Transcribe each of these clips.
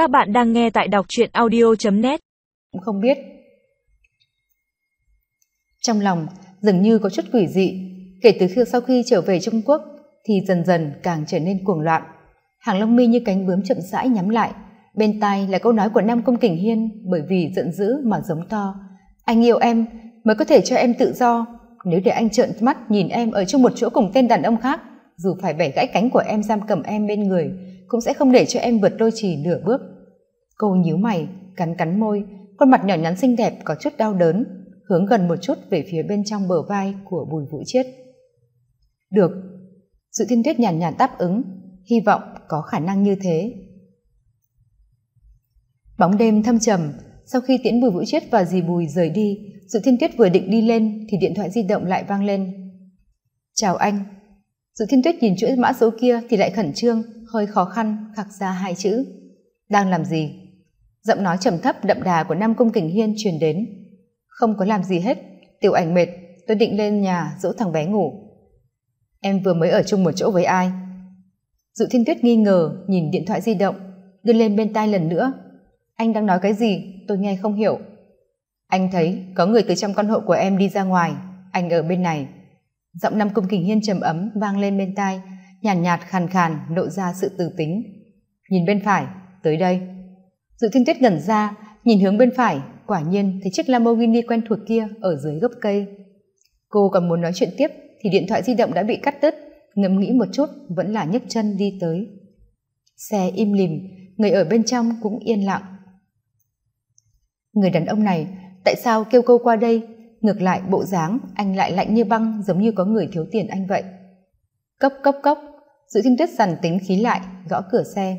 Các bạn đang nghe tại đọc truyện audio.net Cũng không biết. Trong lòng dường như có chút quỷ dị, kể từ khi sau khi trở về Trung Quốc thì dần dần càng trở nên cuồng loạn. Hàng lông mi như cánh bướm chậm rãi nhắm lại, bên tai là câu nói của Nam Công Kỳnh Hiên bởi vì giận dữ mà giống to. Anh yêu em mới có thể cho em tự do, nếu để anh trợn mắt nhìn em ở chung một chỗ cùng tên đàn ông khác, dù phải bẻ gãy cánh của em giam cầm em bên người, cũng sẽ không để cho em vượt đôi chỉ nửa bước cô nhíu mày, cắn cắn môi, khuôn mặt nhỏ nhắn xinh đẹp có chút đau đớn, hướng gần một chút về phía bên trong bờ vai của bùi vũ chiết. Được dự thiên tuyết nhàn nhạt đáp ứng, hy vọng có khả năng như thế. Bóng đêm thâm trầm, sau khi tiễn bùi vũ chiết và dì bùi rời đi dự thiên tuyết vừa định đi lên thì điện thoại di động lại vang lên. Chào anh. Dự thiên tuyết nhìn chuỗi mã số kia thì lại khẩn trương, hơi khó khăn khạc ra hai chữ. Đang làm gì? Giọng nói trầm thấp đậm đà của nam cung kình hiên truyền đến. Không có làm gì hết tiểu ảnh mệt tôi định lên nhà dỗ thằng bé ngủ. Em vừa mới ở chung một chỗ với ai? Dự thiên tuyết nghi ngờ nhìn điện thoại di động đưa lên bên tai lần nữa. Anh đang nói cái gì? Tôi nghe không hiểu. Anh thấy có người từ trong căn hộ của em đi ra ngoài anh ở bên này. Giọng nam cung kình hiên trầm ấm vang lên bên tai nhàn nhạt, nhạt khàn khàn lộ ra sự từ tính. Nhìn bên phải tới đây dự thiên tuyết ngẩn ra nhìn hướng bên phải, quả nhiên thấy chiếc lamborghini quen thuộc kia ở dưới gốc cây. Cô còn muốn nói chuyện tiếp, thì điện thoại di động đã bị cắt đứt, ngẫm nghĩ một chút, vẫn là nhấc chân đi tới. Xe im lìm, người ở bên trong cũng yên lặng. Người đàn ông này, tại sao kêu cô qua đây? Ngược lại, bộ dáng anh lại lạnh như băng, giống như có người thiếu tiền anh vậy. Cốc cốc cốc dự thiên tuyết dằn tính khí lại, gõ cửa xe.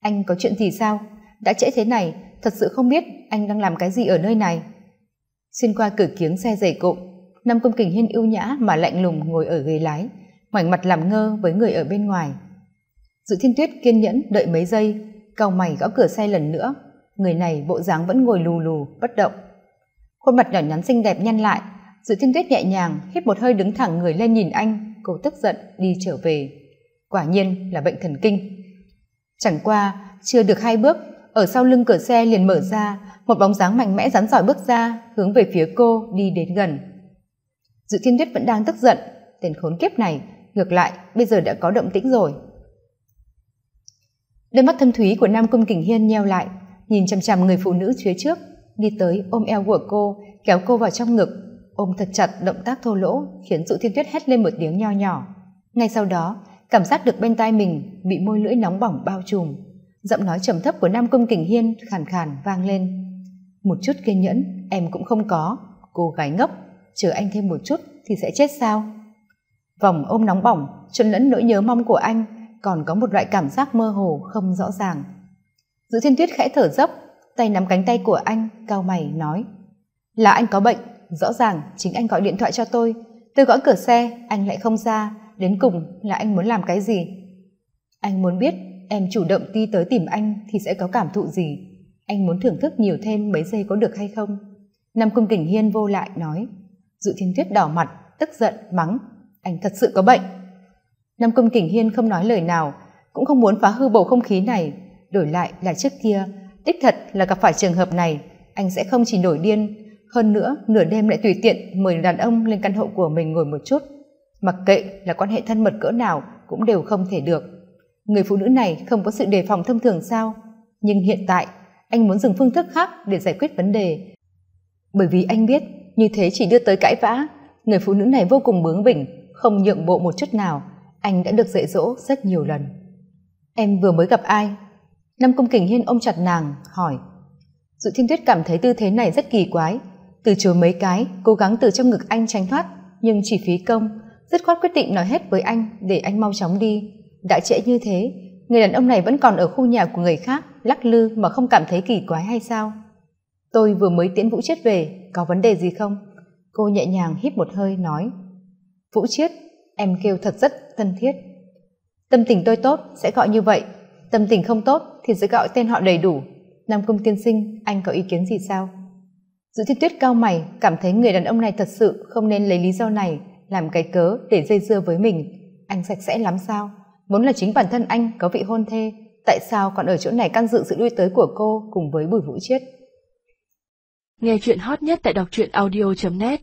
Anh có chuyện gì sao? Đã trễ thế này, thật sự không biết anh đang làm cái gì ở nơi này. Xuyên qua cửa kiếng xe dày cộm năm công kình hiên ưu nhã mà lạnh lùng ngồi ở ghế lái, ngoảnh mặt làm ngơ với người ở bên ngoài. Dự thiên tuyết kiên nhẫn đợi mấy giây, cau mày gõ cửa xe lần nữa. Người này bộ dáng vẫn ngồi lù lù, bất động. Khuôn mặt nhỏ nhắn xinh đẹp nhăn lại, dự thiên tuyết nhẹ nhàng, hít một hơi đứng thẳng người lên nhìn anh, cô tức giận đi trở về. Quả nhiên là bệnh thần kinh. Chẳng qua, chưa được hai bước ở sau lưng cửa xe liền mở ra, một bóng dáng mạnh mẽ rắn giỏi bước ra, hướng về phía cô đi đến gần. Dự thiên tuyết vẫn đang tức giận, tên khốn kiếp này, ngược lại, bây giờ đã có động tĩnh rồi. Đôi mắt thâm thúy của nam cung kình hiên nheo lại, nhìn chằm chằm người phụ nữ phía trước, đi tới ôm eo của cô, kéo cô vào trong ngực, ôm thật chặt động tác thô lỗ, khiến dụ thiên tuyết hét lên một tiếng nho nhỏ. Ngay sau đó, cảm giác được bên tai mình bị môi lưỡi nóng bỏng bao trùm giọng nói trầm thấp của nam công kình hiên khàn khàn vang lên. Một chút kiên nhẫn, em cũng không có. Cô gái ngốc, chờ anh thêm một chút thì sẽ chết sao? Vòng ôm nóng bỏng, trộn lẫn nỗi nhớ mong của anh, còn có một loại cảm giác mơ hồ không rõ ràng. Giữ thiên tuyết khẽ thở dốc, tay nắm cánh tay của anh, cao mày nói, là anh có bệnh, rõ ràng chính anh gọi điện thoại cho tôi. Tôi gõ cửa xe, anh lại không ra, đến cùng là anh muốn làm cái gì? Anh muốn biết em chủ động đi tới tìm anh thì sẽ có cảm thụ gì? Anh muốn thưởng thức nhiều thêm mấy giây có được hay không? Nam cung kình hiên vô lại nói, dự thiên tuyết đỏ mặt, tức giận, mắng, anh thật sự có bệnh. Nam cung kình hiên không nói lời nào, cũng không muốn phá hư bầu không khí này. Đổi lại là trước kia, đích thật là gặp phải trường hợp này, anh sẽ không chỉ nổi điên. Hơn nữa, nửa đêm lại tùy tiện mời đàn ông lên căn hộ của mình ngồi một chút. Mặc kệ là quan hệ thân mật cỡ nào cũng đều không thể được người phụ nữ này không có sự đề phòng thông thường sao? Nhưng hiện tại, anh muốn dùng phương thức khác để giải quyết vấn đề. Bởi vì anh biết, như thế chỉ đưa tới cãi vã. Người phụ nữ này vô cùng bướng bỉnh, không nhượng bộ một chút nào. Anh đã được dạy dỗ rất nhiều lần. Em vừa mới gặp ai? Năm công kình hiên ôm chặt nàng, hỏi. Dự thiên tuyết cảm thấy tư thế này rất kỳ quái. Từ chối mấy cái, cố gắng từ trong ngực anh tránh thoát, nhưng chỉ phí công. Dứt khoát quyết định nói hết với anh, để anh mau chóng đi đã trễ như thế, người đàn ông này vẫn còn ở khu nhà của người khác, lắc lư mà không cảm thấy kỳ quái hay sao? Tôi vừa mới tiễn vũ chết về, có vấn đề gì không? Cô nhẹ nhàng hít một hơi, nói. Vũ chiết, em kêu thật rất thân thiết. Tâm tình tôi tốt, sẽ gọi như vậy. Tâm tình không tốt thì sẽ gọi tên họ đầy đủ. Nam công tiên sinh, anh có ý kiến gì sao? Dự thiên tuyết cao mày, cảm thấy người đàn ông này thật sự không nên lấy lý do này làm cái cớ để dây dưa với mình. Anh sạch sẽ lắm sao? Muốn là chính bản thân anh có vị hôn thê, tại sao còn ở chỗ này căn dự sự lui tới của cô cùng với bùi vũ chiết? Nghe chuyện hot nhất tại đọc truyện audio net.